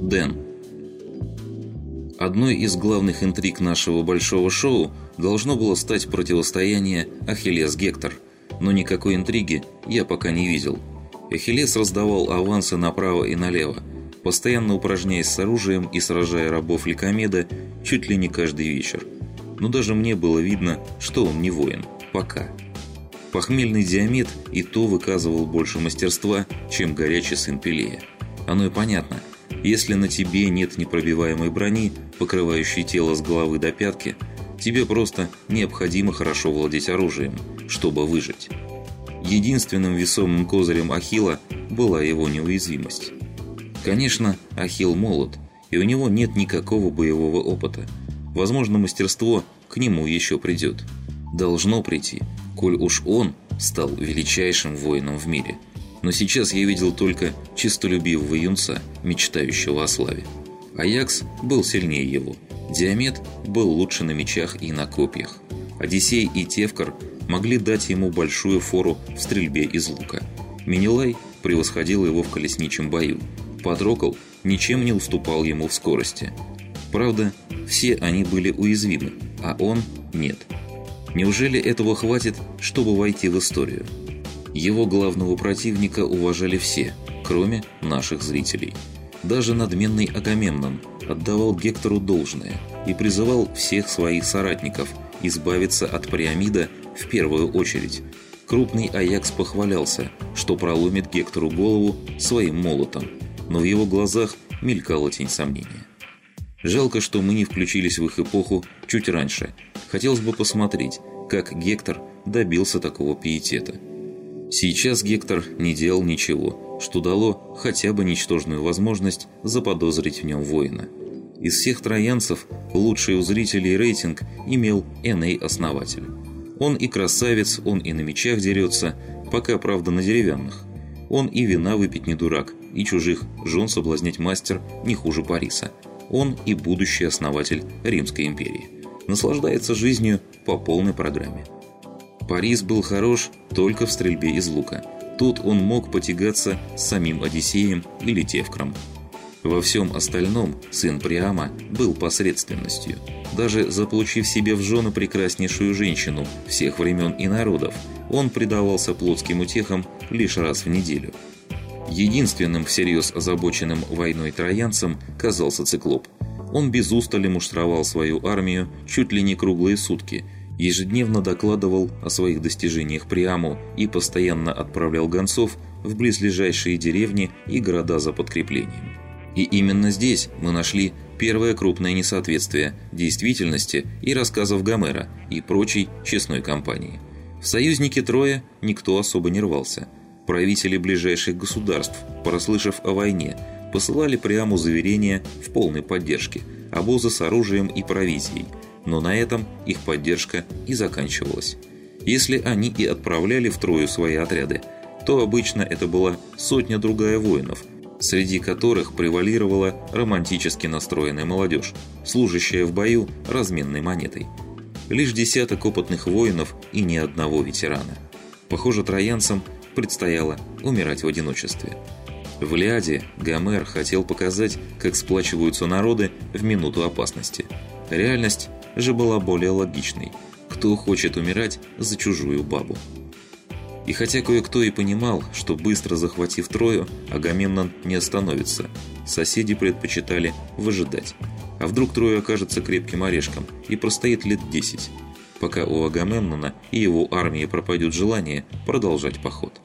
Дэн. Одной из главных интриг нашего большого шоу должно было стать противостояние Ахиллес-Гектор, но никакой интриги я пока не видел. Ахиллес раздавал авансы направо и налево, постоянно упражняясь с оружием и сражая рабов Ликомеда чуть ли не каждый вечер. Но даже мне было видно, что он не воин. Пока. Похмельный Диамет и то выказывал больше мастерства, чем горячий сын Пелея. Оно и понятно. Если на тебе нет непробиваемой брони, покрывающей тело с головы до пятки, тебе просто необходимо хорошо владеть оружием, чтобы выжить. Единственным весомым козырем Ахилла была его неуязвимость. Конечно, Ахилл молод, и у него нет никакого боевого опыта. Возможно, мастерство к нему еще придет. Должно прийти, коль уж он стал величайшим воином в мире. Но сейчас я видел только чистолюбивого юнца, мечтающего о славе. Аякс был сильнее его. Диамет был лучше на мечах и на копьях. Одиссей и Тевкар могли дать ему большую фору в стрельбе из лука. Минилай превосходил его в колесничем бою. Патрокол ничем не уступал ему в скорости. Правда, все они были уязвимы, а он нет. Неужели этого хватит, чтобы войти в историю? Его главного противника уважали все, кроме наших зрителей. Даже надменный Агамемнон отдавал Гектору должное и призывал всех своих соратников избавиться от Приамида в первую очередь. Крупный Аякс похвалялся, что проломит Гектору голову своим молотом, но в его глазах мелькала тень сомнения. Жалко, что мы не включились в их эпоху чуть раньше. Хотелось бы посмотреть, как Гектор добился такого пиетета. Сейчас Гектор не делал ничего, что дало хотя бы ничтожную возможность заподозрить в нем воина. Из всех троянцев лучший у зрителей рейтинг имел Эней-основатель. Он и красавец, он и на мечах дерется, пока, правда, на деревянных. Он и вина выпить не дурак, и чужих жен соблазнять мастер не хуже Париса – он и будущий основатель Римской империи. Наслаждается жизнью по полной программе. Парис был хорош только в стрельбе из лука. Тут он мог потягаться с самим Одиссеем или Тевкром. Во всем остальном сын Приама был посредственностью. Даже заполучив себе в жены прекраснейшую женщину всех времен и народов, он предавался плотским утехам лишь раз в неделю – Единственным всерьез озабоченным войной троянцем казался Циклоп. Он без устали муштровал свою армию чуть ли не круглые сутки, ежедневно докладывал о своих достижениях Приаму и постоянно отправлял гонцов в близлежащие деревни и города за подкреплением. И именно здесь мы нашли первое крупное несоответствие действительности и рассказов Гомера и прочей честной компании. В союзнике Троя никто особо не рвался – Правители ближайших государств, прослышав о войне, посылали прямо заверения в полной поддержке, обозы с оружием и провизией, но на этом их поддержка и заканчивалась. Если они и отправляли в Трою свои отряды, то обычно это была сотня-другая воинов, среди которых превалировала романтически настроенная молодежь, служащая в бою разменной монетой. Лишь десяток опытных воинов и ни одного ветерана. Похоже, троянцам – предстояло умирать в одиночестве. В Лиаде Гомер хотел показать, как сплачиваются народы в минуту опасности. Реальность же была более логичной. Кто хочет умирать за чужую бабу? И хотя кое-кто и понимал, что быстро захватив Трою, Агамемнон не остановится, соседи предпочитали выжидать. А вдруг Трою окажется крепким орешком и простоит лет 10, пока у Агамемнона и его армии пропадет желание продолжать поход.